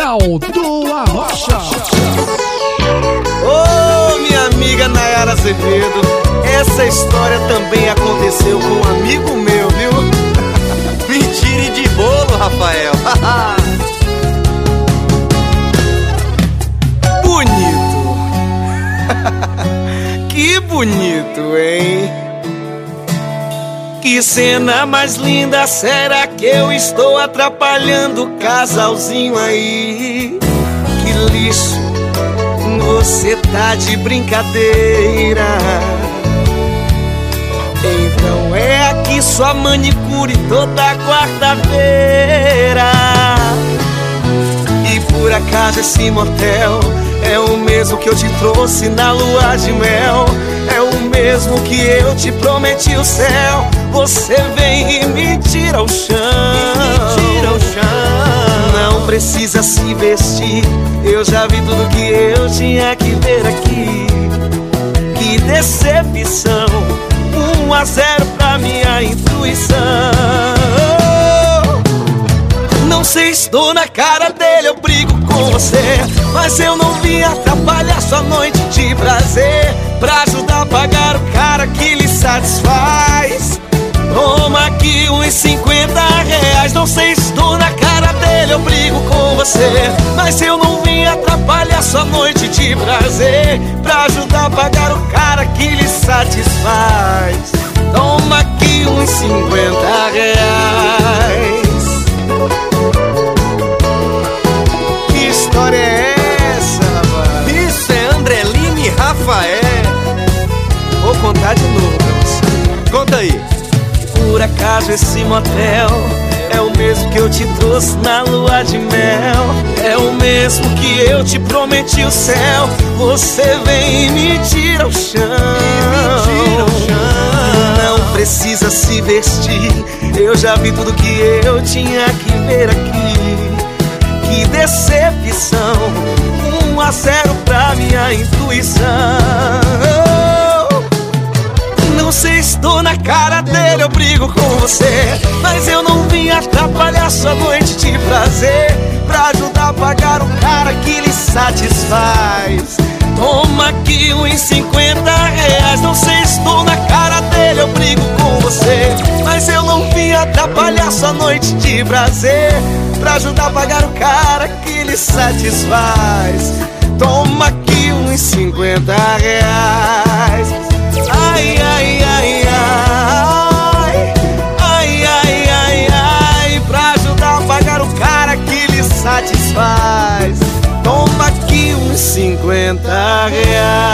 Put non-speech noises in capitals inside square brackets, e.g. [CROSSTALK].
Capital do Arrocha. Ô, oh, minha amiga Nayara Azevedo, essa história também aconteceu com um amigo meu, viu? [LAUGHS] Mentira de bolo, Rafael. [LAUGHS] bonito. [LAUGHS] que bonito, hein? Que cena mais linda, será que eu estou atrapalhando o casalzinho aí? Que lixo, você tá de brincadeira. Então é aqui sua manicure toda quarta-feira. E por acaso esse motel é o mesmo que eu te trouxe na lua de mel. É o mesmo que eu te prometi o céu. Você vem e me tira o chão. Tira o chão. Não precisa se vestir. Eu já vi tudo que eu tinha que ver aqui. Que decepção. Um a zero pra minha intuição. Não sei, estou na cara dele, eu brigo você. Mas eu não vim atrapalhar sua noite de prazer. Pra ajudar a pagar o cara que lhe satisfaz. Toma aqui uns 50 reais. Não sei, estou na cara dele, eu brigo com você. Mas eu não vim atrapalhar sua noite de prazer. Pra ajudar a pagar o cara que lhe satisfaz. Toma aqui uns 50 reais. De novo. Conta aí. Por acaso esse motel é o mesmo que eu te trouxe na lua de mel. É o mesmo que eu te prometi o céu. Você vem e. Me tira o chão. Não precisa se vestir. Eu já vi tudo que eu tinha que ver aqui. Que decepção. Um a zero pra minha intuição. Não sei, estou na cara dele, eu brigo com você. Mas eu não vim atrapalhar sua noite de prazer. Pra ajudar a pagar o cara que lhe satisfaz. Toma aqui uns 50 reais. Não sei, estou na cara dele, eu brigo com você. Mas eu não vim atrapalhar sua noite de prazer. Pra ajudar a pagar o cara que lhe satisfaz. Toma aqui uns 50 reais. Satisfaz. Toma aqui uns 50 reais.